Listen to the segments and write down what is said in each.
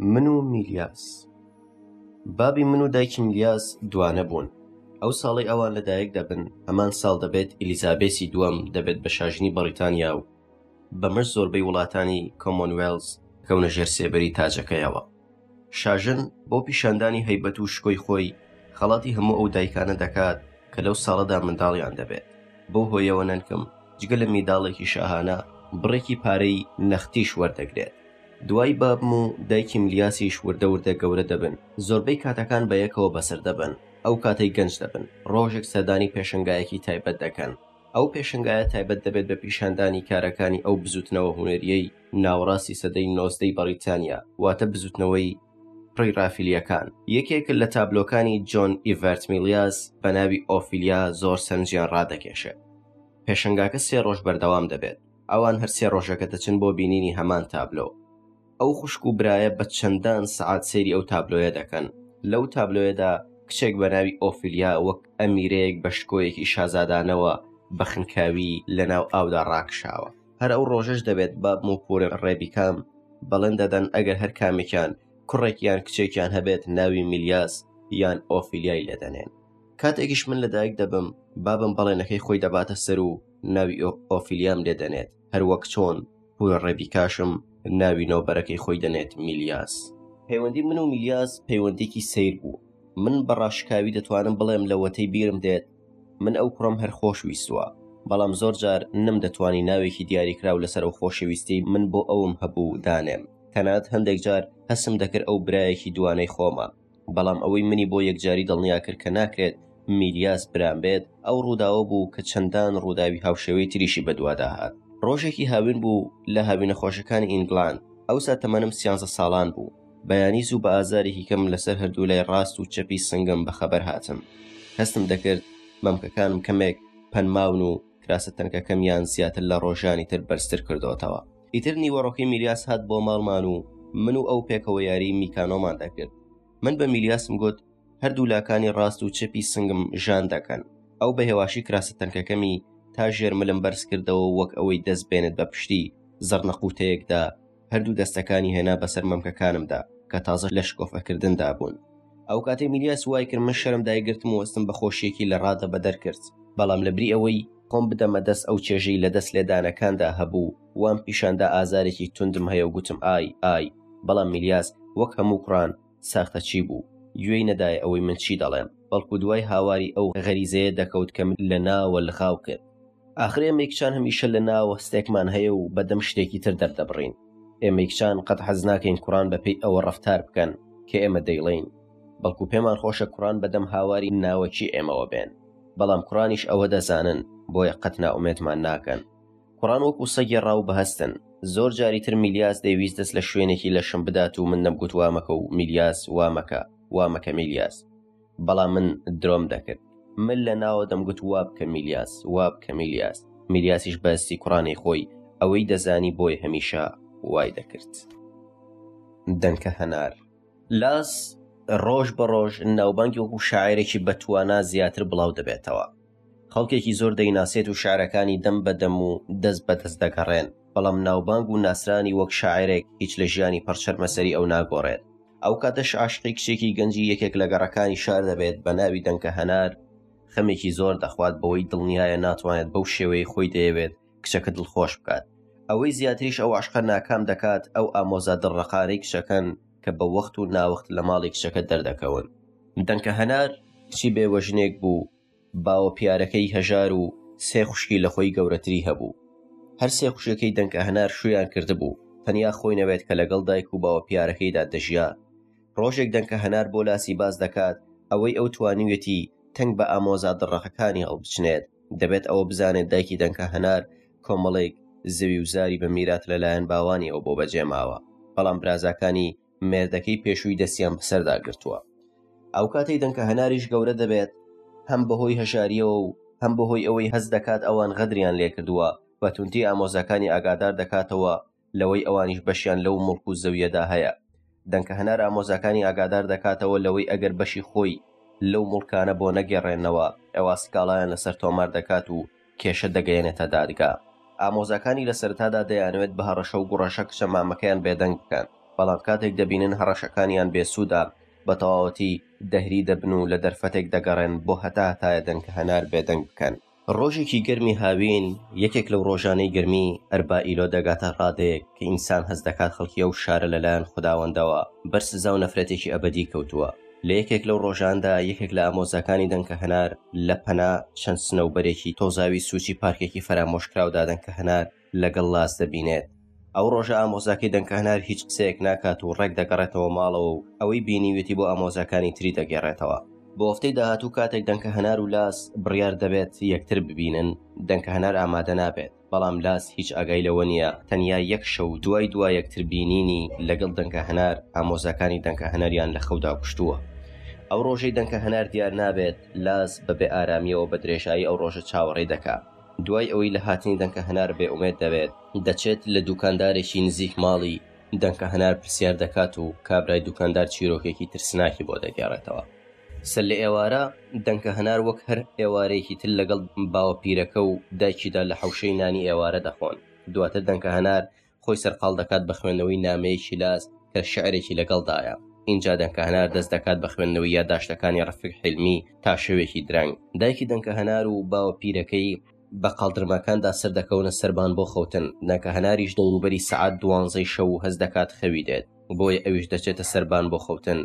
من و میلیاس بابی من و دایکی میلیاس دوانە بوون ئەو ساڵی ئەوان لەدایک دەبن هەمان ساڵ دەبێت ئیلیزابێسی دووەم دەبێت بە شاژنی بەڕیتانیا و بەمەش زۆربەی وڵاتانی کۆمۆنوێلز کەونە ژێر سێبەری تاجەکەیەوە شاژن بۆ پیشاندانی هەیبەت و شکۆی خۆی خەڵاتی هەموو ئەو دایکانە دەکات کە لەو ساڵەدا منداڵیان دەبێت بەو هۆیەوە نەنکم جگە لە میداڵێکی شاهانە بڕێکی پارەی نەختیش وەردەگرێت دوای بابم و دایکی ملیاسیش وردە وردە گەورە دەبن زۆربەی کاتەکان بە یەکەوە بەسەر دەبەن ئەو کاتەی گەنج دەبن ڕۆژێک سەردانی پێشنگایەکی تایبەت دەکەن ئەو پێشنگایە تایبەت دەبێت بە پیشاندانی کارەکانی ئەو بزوتنەوە هونەریەی ناوەڕاستی سەدەی نۆزدەی بەڕیتانیا، واتە بزوتنەوەی پڕی رافیلیەکان. یەکێک لە تابلۆکانی جۆن ئیڤەرت میلیاس بە ناوی ئۆفیلیا زۆر سەرنجیان رادەکێشێت. پێشەنگاکە سێ رۆژ بەردەوام دەبێت، ئەوان هەر سێ رۆژەکە دەچن بۆ بینینی هەمان تابلۆ. ئەو خوشک و برایە بە چەندان سەعات سەیری ئەو تابلۆیە دەکەن. لەو تابلۆیەدا کچێک بە ناوی ئۆفیلیا وەک ئەمیرەیەک بە شکۆیەکی شازادانەوە بە خنکاوی لە ناو ئاودا راکشاوە. هەر ئەو ڕۆژەش دەبێت بابم و پورم ڕێبیکام بەڵێن دەدەن ئەگەر هەر کامێکیان کوڕێک یان کچێکیان هەبێت ناوی میلیاس یان ئۆفیلیای لێدەنێن کاتێکیش من لەدایک دەبم بابم بەڵێنەکەی خۆی دەباتە سەر و ناوی ئۆفیلیام لێ دەنێت هەروەک چۆن پوی ڕێبیکاشم ناوی نۆبەرەکەی خۆی دەنێت میلیاس پەیوەندی من و میلیاس پەیوەندێکی سیر بوو من بەڕاشکاوی دەتوانم بڵێم لەوەتەی بیرم دێت من ئەو کوڕەم هەر خۆش ویستوە بەڵام زۆر جار نەم دەتوانی ناوێکی دیاریکراو لەسەر ئەو خۆشەویستیەی من بۆ ئەوم هەبوو دانێم تەنات هەندێک جار هەسم دەکرد ئەو برایەکی دوانەی خۆمە بەڵام ئەوەی منی بۆ یەکجاری دڵنیا کرد کە ناکرێت میریاس برام بێت ئەو ڕووداوە بوو کە چەندان ڕووداوی هاوشێوەی تریشی بەدوادا هات ڕۆژێکی هاوین بوو لە هاوینە خۆشەکانی ئینگلاند ئەوسا تەمەنم سیانزە ساڵان بوو بەیانیز و بە ئازارێکی کەم لەسەر هەردوو لای ڕاست و چەپی سنگم بەخەبەر هاتم هەستم دەکرد مەمکەکانم کەمێک پەنماون و کراسە تەنکەکەمیان زیاتر لە ڕۆژانی تر بەرزتر کردوەتەوە ئیتر نیوەڕۆکەی میلیاس هات بۆ ماڵمان و من و ئەو پێکەوە یاری میکانۆمان دەکرد من بە میلیاسم گوت هەردوو لاکانی ڕاست و چەپی سنگم ژان دەکەن ئەو بە هێواشی کراسە تەنکەکەمی تا ژێرملم بەرز کردەوە وەک ئەوەی دەست بێنێت بە پشتی زەڕنەقوتەیەکدا هەردوو دەستەکانی هێنا بەسەر مەمکەکانمدا کە تازە لە شکۆفەکردندا بوون ئەو کاتێ میلیاس وای کرد من شەرم دایگرتم وەستم بە خۆشیەکی لە ڕادە بەدەر کرد بەڵام لە بری ئەوەی خۆم بدەمە دەست ئەو چێژەی لە دەست لێدانەکاندا هەبوو وام پیشاندا ئازارێکی توندم هەیە و گوتم ئای ئای بەڵام میلیاس وەک هەموو کوڕان ساختەچی بوو، گوێی نەدایە ئەوەی من چی دەڵێم، بەڵکو دوای هاواری ئەو غەریزەیە دەکەوت کە منی لە ناوە لغاو کرد. ئاخر ئێمەی کچان هەمیشە لە ناوە هەستێکمان هەیە و بە دەم شتێکی تر دەردەبڕین. ئێمەی کچان قەت حەز ناکەین کوڕان بە پێی ئەوە ڕەفتار بکەن کە ئێمە دەیڵێین، بەڵکو پێمان خۆشە کوڕان بە دەم هاواری ناوەکی ئێمەوە بێن. بەڵام کوڕانیش ئەوە دەزانن، بۆیە قەت نائومێدمان ناکەن. کوڕان وەکو سەگی ڕاو بهەستن. زۆر جاری تر میلیاس دەیویست دەست لە شوێنێکی لەشم بدات و من نەمگوت وا مەکە و میلیاس وا مەکە، وا مەکە میلیاس. بەڵام من درۆم دەکرد. من لە ناوە دەمگوت وا بکە میلیاس، وا بکە میلیاس. میلیاسیش بە هەستی کوڕانەی خۆی، ئەوەی دەزانی بۆی هەمیشە وای دەکرد. دەنکە هەنار. لاس ڕۆژ بە ڕۆژ ناوبانگی وەکو شاعیرێکی بەتوانا زیاتر بڵاو دەبێتەوە. خەڵکێکی زۆر دەیناسێت و شعرەکانی دەم بە دەم و دەست بە دەست دەگەڕێن، بەڵام ناوبانگ و ناسرانی وەک شاعرێک هیچ لە ژیانی پڕ چەرمەسەری ئەو ناگۆڕێت. ئەو کاتەش عاشقی کچێکی گەنجی یەکێک لە گەڕەکانی شار دەبێت بە ناوی دەنکە هەنار، خەمێکی زۆر دەخوات بەوەی دڵنیایە ناتوانێت بەو شێوەیەی خۆی دەیەوێت کچەکە دڵخۆش بکات. ئەوەی زیاتریش ئەو عەشقە ناکام دەکات ئەو ئامۆزا دڵڕەقانەی کچەکەن کە بە وەخت و ناوەخت لە ماڵی کچەکە دەردەکەون. دەنکە هەنار کچی بێوەژنێک بوو، باوەپیارەکەی هەژار و سێ خوشکی لە خۆی گەورەتری هەبوو. هەر سێ خوشکەکەی دەنکەهەنار شوویان کردبوو، تەنیا خۆی نەبێت کە لەگەڵ دایک و باوەپیارەکەیدا دەژیا. ڕۆژێک دەنکەهەنار بۆ لاسی باس دەکات، ئەوەی ئەو توانیویەتی تەنگ بە ئامۆزا دڕەقەکانی هەڵبچنێت. دەبێت ئەوە بزانێت دایکی دەنکەهەنار کۆمەڵێک زەوی و زاری بە میرات لەلایەن باوانیەوە بۆ بەجێماوە، بەڵام برازاکانی مێردەکەی پێشووی دەستیان بەسەردا گرتووە ئەو کاتەی دەنکە هەناریش گەورە دەبێت هەم بەهۆی هەژاریەوە و هەم بەهۆی ئەوەی هەز دەکات ئەوان غەدریان لێکردووە بە تونتی ئامۆزاکانی ئاگادار دەکاتەوە لەوەی ئەوانیش بەشیان لەو مڵک و زەویەدا هەیە دەنکە هەنار ئامۆزاکانی ئاگادار دەکاتەوە لەوەی ئەگەر بەشی خۆی لەو مڵکانە بۆ نەگەڕێنەوە ئەوە سکاڵایان لەسەر تۆمار دەکات و کێشە دەگەیەنێتە دادگا. ئامۆزاکانی لە سەرەتادا دەیانەوێت بە هەڕەشە و گوڕەشە کچە مامەکەیان بێدەنگ بکەن، بەڵام کاتێک دەبینن هەڕەشەکانیان بێسوودە، بە تەواوەتی دهری دەبن و لە دەرفەتێک دەگەڕێن بۆ هەتاهەتایە دەنگهەنار بێدەنگ بکەن. ڕۆژێکی گەرمی هاوین، یەکێک لەو ڕۆژانەی گەرمی، ئەربائیلۆ دەگاتە ڕادەیەک کە ئینسان هەست دەکات خەڵکی ئەو شارە لەلایەن خوداوەندەوە بەر سزا و نەفرەتێکی ئەبەدی کەوتووە. لە یەکێک لەو ڕۆژاندا یەکێک لە ئامۆزاکانی دەنکە هەنار لە پەنا چەند سنەوبەرێکی تۆزاوی سوچی پارکێکی فەرامۆشکراودا دەنکە هەنار لەگەڵ لاس دەبینێت ئەو ڕۆژە ئامۆزاکەی دەنکە هەنار هیچ قسەیەک ناکات و ڕێک دەگەڕێتەوە ماڵەوە و ئەوەی بینیوێتی بۆ ئامۆزاکانی تری دەگەێڕێتەوە بۆ هەفتەی داهاتوو کاتێک دەنکە هەنار و لاس بڕیار دەبێت یەکتر ببینن دەنکە هەنار ئامادە نابێت بەڵام لاس هیچ ئاگای لەوە نییە تەنیا یەک شەو دوای دوا یەکتر بینینی لەگەڵ دەنکە هەنار ئامۆزاکانی دەنکە هەناریان لە خەودا کوشتووە ئەو ڕۆژەی دەنکە هەنار دیار نابێت لاس بەبێ ئارامیەوە بە درێژایی ئەو ڕۆژە چاوەڕێ دەکا دوای ئەوەی لە هاتنی دەنکە هەنار بێ ئومێد دەبێت دەچێت لە دوکاندارێکی نزیک ماڵی دەنکە هەنار پرسیار دەکات و کابرای دوکاندار چیرۆکێکی ترسناکی بۆ دەگێڕێتەوە. سەر لە ئێوارە دەنکە هەنار وەک هەر ئێوارەیەکی تر لەگەڵ باوە پیرەکە و دایکیدا لە حەوشەی نانی ئێوارە دەخۆن. دواتر دەنکە هەنار خۆی سەرقاڵ دەکات بە خوێندنەوەی نامەیەکی لاس کە شعرێکی لەگەڵدایە. ئینجا دەنکە هەنار دەست دەکات بە خوێندنەوەی یاداشتەکانی ڕەفیق حیلمی تا شەوێکی درەنگ. دایکی دەنکە هەنار و باوە پیرەکەی. بە قاڵدرمەکاندا سەر دەکەونە سەربان بۆ خەوتن، نەکە هەناریش دەوروبەری سەعات دوانزەی شەو هەست دەکات خەوی دێت، بۆیە ئەویش دەچێتە سەربان بۆ خەوتن.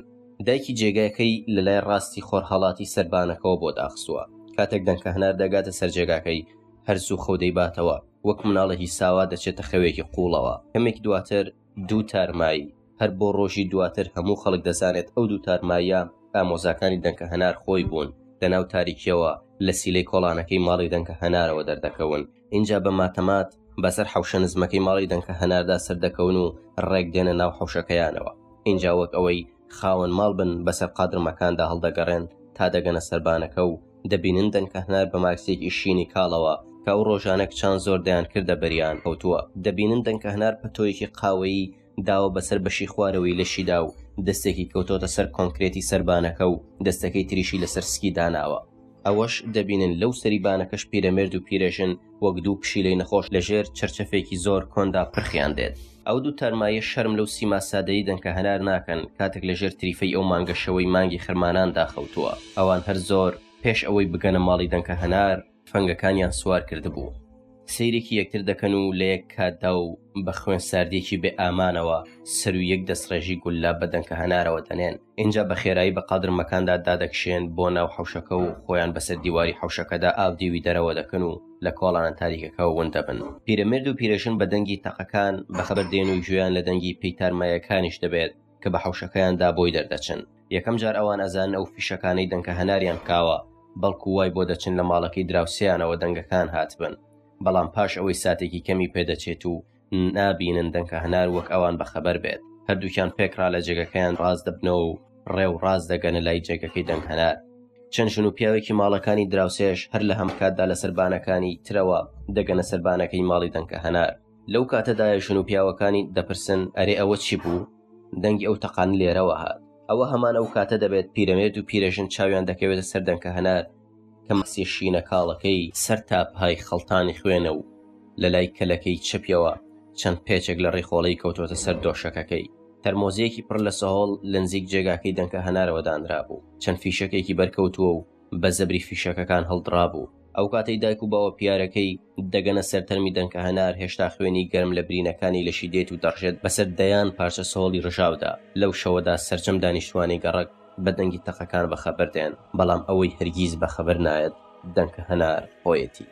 دایکی جێگاکەی لە لای ڕاستی خۆرهەڵاتی سەربانەکەوە بۆ داخستووە، کاتێک دەنکە هەنار دەگاتە سەر جێگاکەی، هەر زوو خەو دەیباتەوە، وەک مناڵێکی ساوا دەچێتە خەوێکی قووڵەوە، کەمێک دواتر، دوو تارمایی، هەر بۆ ڕۆژی دواتر هەموو خەڵک دەزانێت ئەو دوو تارماییە ئامۆزاکانی دەنکە هەنار خۆی بوون، لە ناو تاریکیەوە لە سیلەی کۆڵانەکەی ماڵی دەنکە هەنارەوە دەردەکەون، ئینجا بە ماتەمات بەسەر حەوشە نزمەکەی ماڵی دەنکە هەناردا سەردەکەون و ڕێک دێنە ناو حەوشەکەیانەوە، ئینجا وەک ئەوەی خاوەن ماڵ بن بەسەر قادرمەکاندا هەڵدەگەڕێن تا دەگەنە سەربانەکە و دەبینن دەنکهنار بە مارکسێکی شینی کاڵەوە کە ئەو ڕۆژانە کچان زۆر دەیان کردە بەریان کەوتووە، دەبینن دەنکهنار پەتۆیەکی قاوەیی داوە بەسەر بەشی خوارەوەی لەشیدا و دەستێکی کەوتۆتە سەر کۆنکرێتی سەر بانەکە و دەستەکەی تریشی لەسەر سکی داناوە، ئەوەش دەبینن لەو سەری بانەکەش پیرەمێرد و پیرەژن، وەک دوو پشیلەی نەخۆش لە ژێر چەرچەفێکی زۆر کۆندا پرخیان دێت. ئەو دوو تارماییە شەرم لەو سیما سادەی دەن کە هەنار ناکەن کاتێک لە ژێر تریفەی ئەو مانگە شەوەی مانگی خرماناندا خەوتووە. ئەوان هەر زۆر پێش ئەوەی بگەنە ماڵی دەنکە هەنار تفەنگەکانیان سوار کردبوو. سەیرێکی یەکتر دەکەن و لە یەک کاتدا و بە خوێن ساردیەکی بێ ئامانەوە سەرووی یەک دەستڕێژی گوللە بە دەنکە هەنارەوە دەنێن. ئینجا بە خێرایی بە قادرمەکاندا دادەکشێن بۆ ناو حەوشەکە و خۆیان بەسەر دیواری حەوشەکەدا ئاودیوی دەرەوە دەکەن و لە کۆڵانە تاریکەکەوە ون دەبن. پیرەمێرد و پیرەژن بە دەنگی تەقەکان بەخەبەر دێن و گوێیان لە دەنگی پێی تارماییەکانیش دەبێت کە بە حەوشەکەیاندا بۆی دەردەچن. یەکەم جار ئەوان ئەزانن ئەو فیشەکانەی دەنکە هەناریان کاوە، بەڵکو وای بۆ دەچن لە ماڵەکەی دراوسێیانەوە دەنگەکان هاتبن. بەڵام پاش ئەوەی ساتێکی کەمی پێدەچێت و نابینن دەنکە هەنار وەک ئەوان بەخەبەر بێت هەردووکیان پێکرا لە جێگەکەیان ڕاست دەبنەوە و ڕێ و ڕاست دەگەنە لای جێگەکەی دەنگ هەنار چەند ژن و پیاوێکی ماڵەکانی دراوسێش هەر لە هەمکاتدا لە سەربانەکانی ترەوە دەگەنە سەربانەکەی ماڵی دەنکە هەنار لەو کاتەدایە ژن و پیاوەکانی دەپرسن ئەرێ ئەوە چی بوو دەنگی ئەو تەقان لێرەوە هات ئەوە هەمان ئەو کاتە دەبێت پیرەمێرد و پیرەژن چاویان دەکەوێتە سەردەنکە هەنار کە ماسی شینە کاڵەکەی سەر تا پای خەڵتانی خوێنە و لە لای کەلەکەی چەپیەوە چەند پێچێک لە ڕیخۆڵەی کەوتۆتە سەر دۆشەکەکەی. تەرمۆزێکی پڕ لە سەهۆڵ لە نزیک جێگاکەی دەنکە هەنارەوە دانرابوو، چەند فیشەکێکی بەرکەوتووە و بە زەبری فیشەکەکان هەڵدڕابوو. ئەو کاتەی دایک و باوە پیارەکەی دەگەنە سەر تەرمی دەنکە هەنار هێشتا خوێنی گەرم لە برینەکانی لەشی دێت و دەڕژێت بەسەر دەیان پارچە سەهۆڵی ڕژاودا. لەو شەوەدا سەرجەم دانیشتوانی گەڕەک، بە دەنگی تەقەکان بەخەبەر دێن بەڵام ئەوەی هەرگیز بەخەبەر نایەت دەنکە هەنار خۆیەتی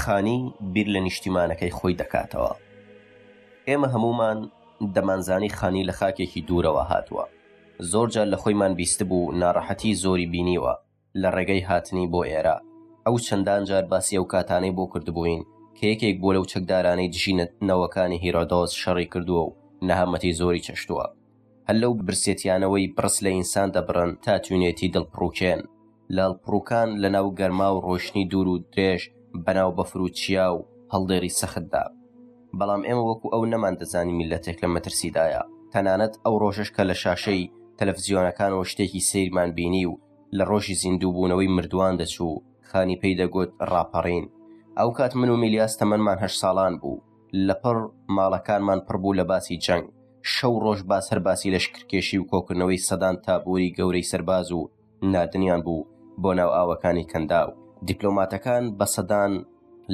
خانی بیر لە نیشتیمانەکەی خۆی دەکاتەوە ئێمە هەمومان دەمانزانی خانی لە خاکێکی دوورەوە هاتووە زۆرجار لە خۆیمان بیستبوو ناڕەحەتی زۆری بینیوە لە ڕێگەی هاتنی بۆ ئێرە ئەو چەندان جار باسی ئەو کاتانەی بۆ کردبووین کە یەکێک بووە لەو چەکدارانەی دژی نەتنەوەکانی هیرۆدۆس شەڕی کردووە و نەهامەتی زۆری چەشتووە. هەر لەو برسێتیانەوەی بڕس لە ئینسان دەبڕن تا توونێتی دڵپڕووکێن. لە هەڵپڕووکان لە ناو گەرما و ڕۆشنی دوور و درێژ بە ناو بەفر و چیا و هەڵدێری سەختدا. بەڵام ئێمە وەکوو ئەو نەماندەزانی میللەتێک لە مەترسیدایە. تەنانەت ئەو ڕۆژەش کە لە شاشەی تەلەفزیۆنەکانەوە شتێکی سەیرمان بینی و لە ڕۆژی زیندووبوونەوەی مردووان دەچوو، خانی پێی دەگوت ڕاپەڕین. ئەو کات من و میلیاس تەمەنمان هەشت ساڵان بوو. لەپڕ ماڵەکانمان پڕ بوو لە باسی جەنگ. شەو و ڕۆژ باس هەر باسی لەشکرکێشی و کۆکردنەوەی سەدان تابووری گەورەی سەرباز و ناردنیان بوو بۆ ناو ئاوەکانی کەنداو. دیپلۆماتەکان بە سەدان.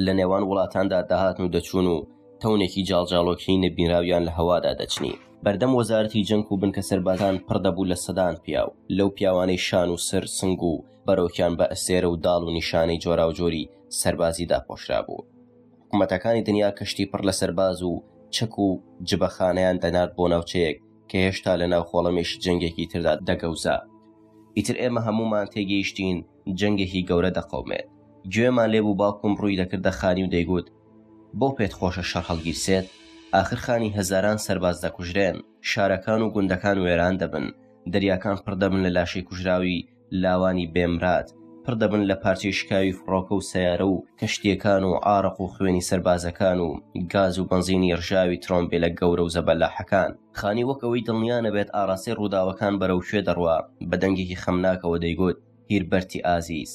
لە نێوان وڵاتاندا داهاتن و دەچوون و تەونێکی جاڵجاڵۆکی نەبینراویان لە هەوادا دەچنی بەردەم وەزارەتی جەنگ و بنکە سەربازان پڕدەبوو لە سەدان پیاو لەو پیاوانەی شان و سەر سنگ و بەرۆکیان بە ئەسێرە و داڵ و نیشانەی جۆراوجۆری سەربازی داپۆشرا بوو حکومەتەکانی دنیا کەشتی پڕ لە سەرباز و چەک و جبەخانیان دەنارد بۆ ناوچەیەک کە هێشتا لە ناو خۆڵەمێشی جەنگێکی تردا دەگەوزا ئیتر ئێمە هەمومان تێگەیشتین جەنگێکی گەورە دەقەومێت گوێمان لێ بوو باوکم ڕووی دەکردە خانی و دەیگوت بۆ پێت خۆشە شەڕ هەڵگیرسێت ئاخر خانی هەزاران سەرباز دەکوژرێن شارەکان و گوندەکان وێران دەبن دەریاکان پڕ دەبن لە لاشەی کوژراوی لاوانی بێمرات پڕ دەبن لە پارچەی شکاوی فڕۆکە و سیارە و کەشتیەکان و ئارەق و خوێنی سەربازەکان و گاز و بنزینی ڕژاوی ترۆمبیلە گەورە و زەبەلاحەکان خانی وەک ئەوەی دڵنیانەبێت ئاراستەی ڕووداوەکان بەرەو کوێ دەڕوا بە دەنگێکی خەمناکەوە دەیگوت هیربەرتی ئازیز،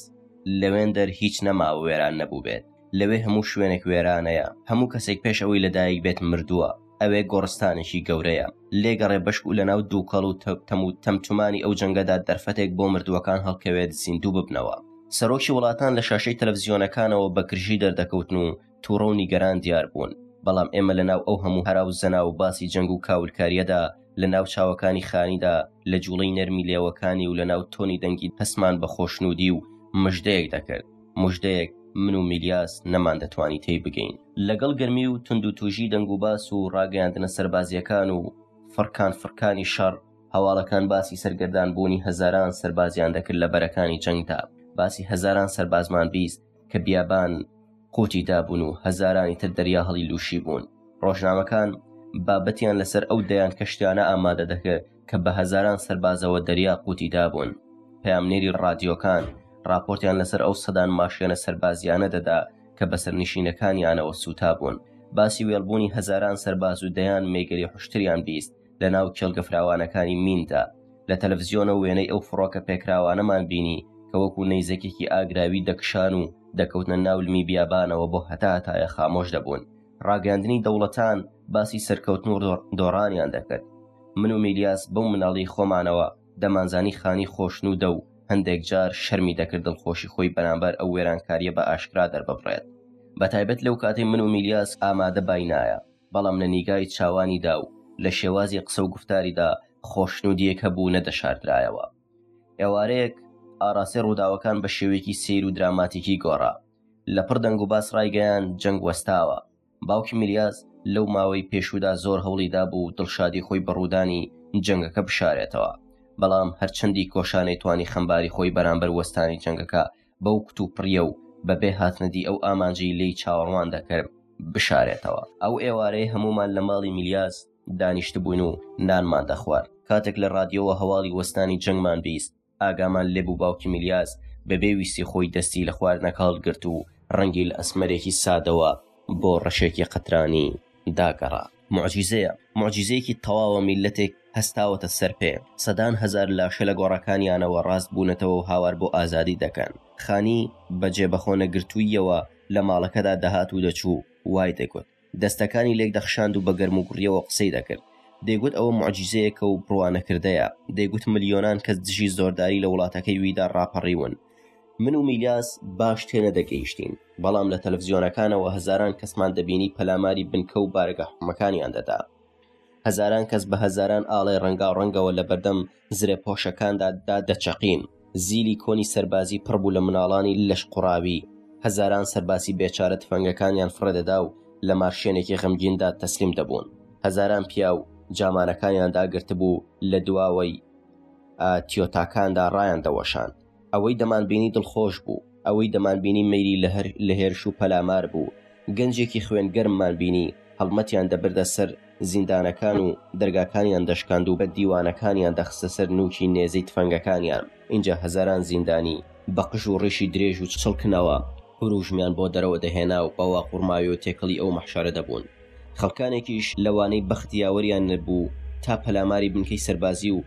لەوێندەر هیچ نەما و وێران نەبووبێت، لەوێ هەموو شوێنێک وێرانەیە، هەموو کەسێک پێش ئەوەی لەدایک بێت مردووە، ئەوێ گۆڕستانێکی گەورەیە، لێگەڕێ بەشک و لەناو دووکەڵ و تەم و تەمتومانی ئەو جەنگەدا دەرفەتێک بۆ مردووەکان هەڵکەوێت زیندوو ببنەوە. سەرۆکی وڵاتان لە شاشەی تەلەفزیۆنەکانەوە بە گرژی دەردەکەوتن و توڕە و نیگەران دیار بوون، بەڵام ئێمە لە ناو ئەو هەموو هەرا و زەنا و باسی جەنگ و کاولکارییەدا، لە ناو چاوەکانی خانیدا، لە جووڵەی نەرمی لێوەکانی و لە ناو تۆنی دەنگی دەستمان بە خۆشنوودی و مژدەیەک دەکرد، مژدەیەک من و میلیاس نەمان دەتوانی تێی بگەین. لەگەڵ گەرمی و توندوتوژی دەنگوباس و ڕاگەیاندنە سەربازییەکان و فڕکان فڕکانی شەڕ، هەواڵەکان باسی سەرگەردان بوونی هەزاران سەربازیان دەکرد لە بەرەکانی جەنگدا، باسی هەزاران سەربازمان بیست، کە بیابان قوتی دابوون و هەزارانی تر دەریا هەڵی لوشی بوون ڕۆژنامەکان بابەتیان لەسەر ئەو دەیان کەشتیانە ئامادە دەکرد کە بە هەزاران سەربازەوە دەریا قوتی دابوون پامنێری ڕادیۆکان راپۆرتیان لەسەر ئەو سەدان ماشێنە سەربازیانە دەدا کە بەسەر نشینەکانیانەوە سووتا بوون باسی وێڵبوونی هەزاران سەرباز و دەیان مێگەلی حشتریان بیست لە ناو کێڵگە فراوانەکانی میندا لە تەلەڤزیۆنە وێنەی ئەو فڕۆکە پێکراوانەمان بینی کە وەکو نەیزەکێکی ئاگراوی دەکشان و دەکەوتنە ناولمی بیابانەوە بۆ هەتاهتایە خامۆش دەبوون ڕاگەاندنی دەوڵەتان باسی سەرکەوتن و دۆڕانیان دەکرد من و میلیاس بەو مناڵی خۆمانەوە دەمانزانی خانی خۆشنودە و هەندێک جار شەرمی دەکرد دڵخۆشی خۆی بەرامبەر ئەو وێرانکاریە بە ئاشکرا دەرببڕێت بە تایبەت لەو کاتی من و میلیاس ئامادە باینایە بەڵام نە نیگای چاوانیدا و لە شێوازی قسە و گوفتاریدا خۆشنوودییەک هەبوو نە دەشاردرایەوە. ئێوارەیەک ئاراستەی ڕووداوەکان بە شێوەیەکی سەیر و دراماتیکی گۆڕا. لە پڕ دەنگوباس ڕایگەیاند جەنگ وەستاوە. باوکی میلیاس لەو ماوەی پێشوودا زۆر هەوڵی دابوو دڵشادی خۆی بە ڕوودانی جەنگەکە بشارێتەوە، بەڵام هەرچەندی کۆشانەی توانی خەمباری خۆی بەرامبەر وەستانی جەنگەکە بەو کتوپڕیە و بەبێ هاتنەدی ئەو ئامانجەی لێی چاوەڕوان دەکرد بشارێتەوە. ئەو ئێوارەیە هەموومان لە ماڵی میلیاس دانیشتبووین و نانمان دەخوارد. کاتێک لە ڕادیۆوە هەواڵی وەستانی جەنگمان بیست، ئاگامان لێبوو باوکی میلیاس بەبێ ویستی خۆی دەستی لە خواردنەکە هەڵگرت و ڕەنگی لە ئەسمەرێکی سادەوە بۆ ڕەشێکی قەترانی دا گەڕا. موعجیزەیە، موعجیزەیەکی تەواوە میللەتێک هەستاوەتە سەر پێ، سەدان هەزار لاشە لە گۆڕەکانیانەوە ڕاست بوونەتەوە و هاوار بۆ ئازادی دەکەن. خانی بە جێ بەخۆ نەگرتووییەوە لە ماڵەکەدا دەهات و دەچوو وای دەگوت. دەستەکانی لێک دەخشاند و بە گەرموگوڕییەوە قسەی دەکرد. دەیگوت ئەوە موعجیزەیەکە و بڕوانەکردەیە. دەیگوت ملیۆنان کەس دژی زۆرداری لە وڵاتەکەی ویدا ڕاپەڕیون. من و میلاس باش تێنەدەگەیشتین بەڵام لە تەلەڤزیۆنەکانەوە هەزاران کەسمان دەبینی پەلاماری بنکە و بارگە حکومەکانیان دەدا هەزاران کەس بە هەزاران ئاڵێ ڕەنگاو ڕەنگەوە لە بەردەم زرێ پۆشەکاندا دا دەچەقین زیلی کۆنی سەربازی پڕبوو لە مناڵانی لەش قوڕاوی هەزاران سەرباسی بێچارە تفەنگەکانیان فڕێدەدا و لە مارشێنێکی غەمگیندا تەسلیم دەبوون هەزاران پیاو جامانەکانیان داگرتبوو لە دواوەی تیۆتاکاندا ڕایاندەوەشان ئەوەی دەمانبینی دڵخۆش بوو ئەوەی دەمانبینی مەیری لە هێرش و پەلامار بوو گەنجێکی خوێنگەرممان بینی هەڵمەتیان دەبردە سەر زیندانەکان و دەرگاکانیان دەشکاند و بە دیوانەکانیان دەخستە سەر نوکی نێزەی تفەنگەکانیان ئینجا هەزاران زیندانی بە قژ و ڕیشی درێژ و چڵکنەوە هوروژمیان بۆ دەرەوە دەهێنا و بەوە قوڕماوی و تێکەڵی ئەو مەحشەرە دەبوون خەڵکانێکیش لەوانەی بەخت یاوەریان نەبوو تا پەلاماری بنکەی سەربازی و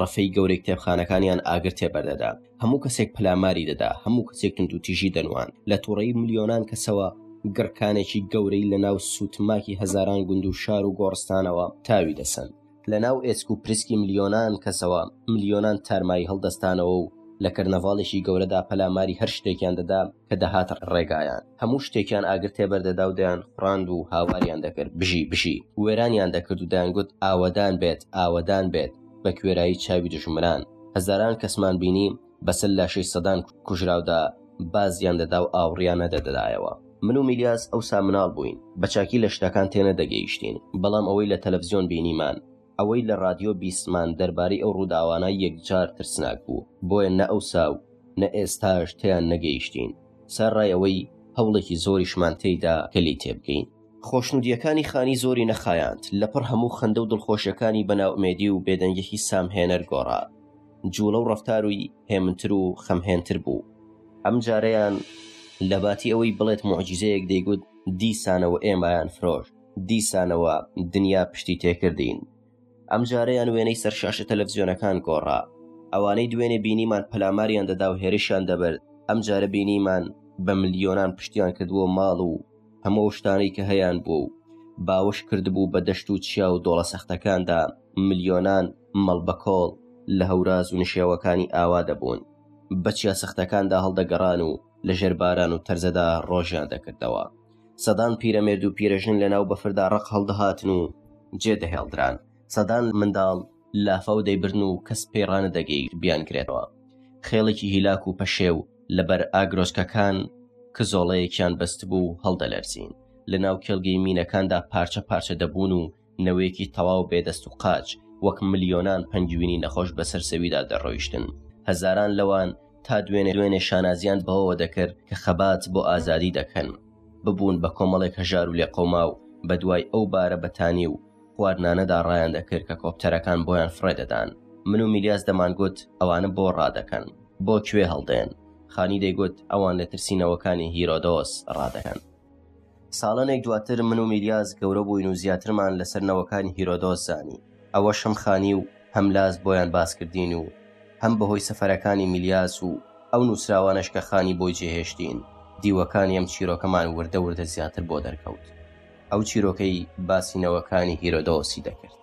رەفەی گەورەی کتێبخانەکانیان ئاگر تێبەردەدا هەموو کەسێک پەلاماری دەدا هەموو کەسێک تونتوتیژی دەنوان لە تووڕەی ملیۆنان کەسەوە گڕکانێکی گەورەی لە ناو سووتماکی هەزاران گوند و شار و گۆڕستانەوە تاوی دەسەن لە ناو ئێسک و پرسکی ملیۆنان کەسەوە ملیۆنان تارمایی هەڵدەستانەوە و لە کەرنەڤاڵێکی گەورەدا پەلاماری هەر شتێکیان دەدا کە دەهاتە ڕێگایان هەموو شتێکیان ئاگر تێبەردەدا و دەیان خوڕاند و هاواریان دەکرد بژی بژی وێرانیان دەکرد و دەیانگوت ئاوەدان بێت ئاوەدان بێت بە کوێرایی چاوی دژمنان هەزاران کەسمان بینی بەسەر لاشەی سەدان کوژراودا بازیان دەدا و ئاوڕیان نەدەدەدایەوە من و میلیاس ئەوسا مناڵ بووین بە چاکی لە شتەکان تێنەدەگەیشتین بەڵام ئەوەی لە تەلەڤزیۆن بینیمان ئەوەی لە ڕادیۆ بیستمان دەربارەی ئەو ڕووداوانە یەکجار ترسناک بوو، بۆیە نە ئەوسا و نە ئێستاش تێیان نەگەیشتین، سەرەڕای ئەوەی هەوڵێکی زۆریشمان تێیدا کە لێی تێبگەین. خۆشنوودییەکانی خانی زۆری نەخایاند، لەپڕ هەموو خەندە و دڵخۆشییەکانی بە نائومێدی و بێدەنگیی سامهێنەر گۆڕا. جووڵە و ڕەفتارووی هێمنتر و خەمهێنتر بوو. ئەمجارەیان لەباتی ئەوەی بڵێت موعجیزەیەک دەیگوت دیسانەوە ئێمەیان فرۆشت. دیسانەوە دنیا پشتی تێکردین. ئەمجارەیان وێنەی سەر شاشە تەلەفزیۆنەکان گۆڕا. ئەوانەی دوێنێ بینیمان پەلاماریان دەدا و هێرشیان دەبرد، ئەمجارە بینیمان بە ملیۆنان پشتیان کردووە ماڵ و هەموو ئەو شتانەی کە هەیان بوو و باوەش کردبوو بە دەشت و چیا و دۆڵە سەختەکاندا ملیۆنان مەڵ بە کۆڵ لە هەوراز و نشێوەکانی ئاوا دەبوون بە چیا سەختەکاندا هەڵدەگەڕان و لە ژێر باران و تەرزەدا ڕۆژیان دەکردەوە. سەدان پیرەمێرد و پیرەژن لەناو بەفردا ڕەق هەڵدەهاتن و جێ دەهێڵدران سەدان منداڵ لافاو دەیبرن و کەس پێی ڕانەدەگەی بیانگرێتەوە خێڵێکی هیلاک و پەشێو لەبەر ئاگرۆسکەکان کە زۆڵەیەکیان بەستبوو هەڵدەلەرزین لە ناو کێڵگەی مینەکاندا پارچە پارچە دەبوون و نەوەیەکی تەواو بێ دەست و قاچ وەک ملیۆنان پەنگوینی نەخۆش بەسەر زەویدا دەڕۆیشتن هەزاران لەوان تا دوێنێ دوێنێ شانازیان بەوەوە دەکرد کە خەبات بۆ ئازادی دەکەن ببوون بە کۆمەڵێک هەژار و لێقەوما و بە دوای ئەو بارە بەتانی و خواردنانەدا ڕایان دەکرد کە کۆپتەرەکان بۆیان فڕێ دەدان من و میلیاس دەمانگوت ئەوانە بۆ ڕادەکەن بۆ کوێ هەڵدێن خانی دەیگوت ئەوان لە ترسینەوەکانی هیرۆدۆس ڕادەکەن ساڵانێک دواتر من و میلیاس گەورە بووین و زیاترمان لەسەر نەوەکانی هیرۆدۆس زانی ئەوە شەم خانی و هەم لاس بۆیان باسکردین و هەم بەهۆی سەفەرەکانی میلیاس و ئەو نووسراوانش کە خانی بۆی جێهێشتین دیوەکانی ئەم چیرۆکەمان وردە وردە زیاتر بۆ دەرکەوت ئەو چیرۆکەی باسینەوەکانی هیرۆدۆسی دەکرد.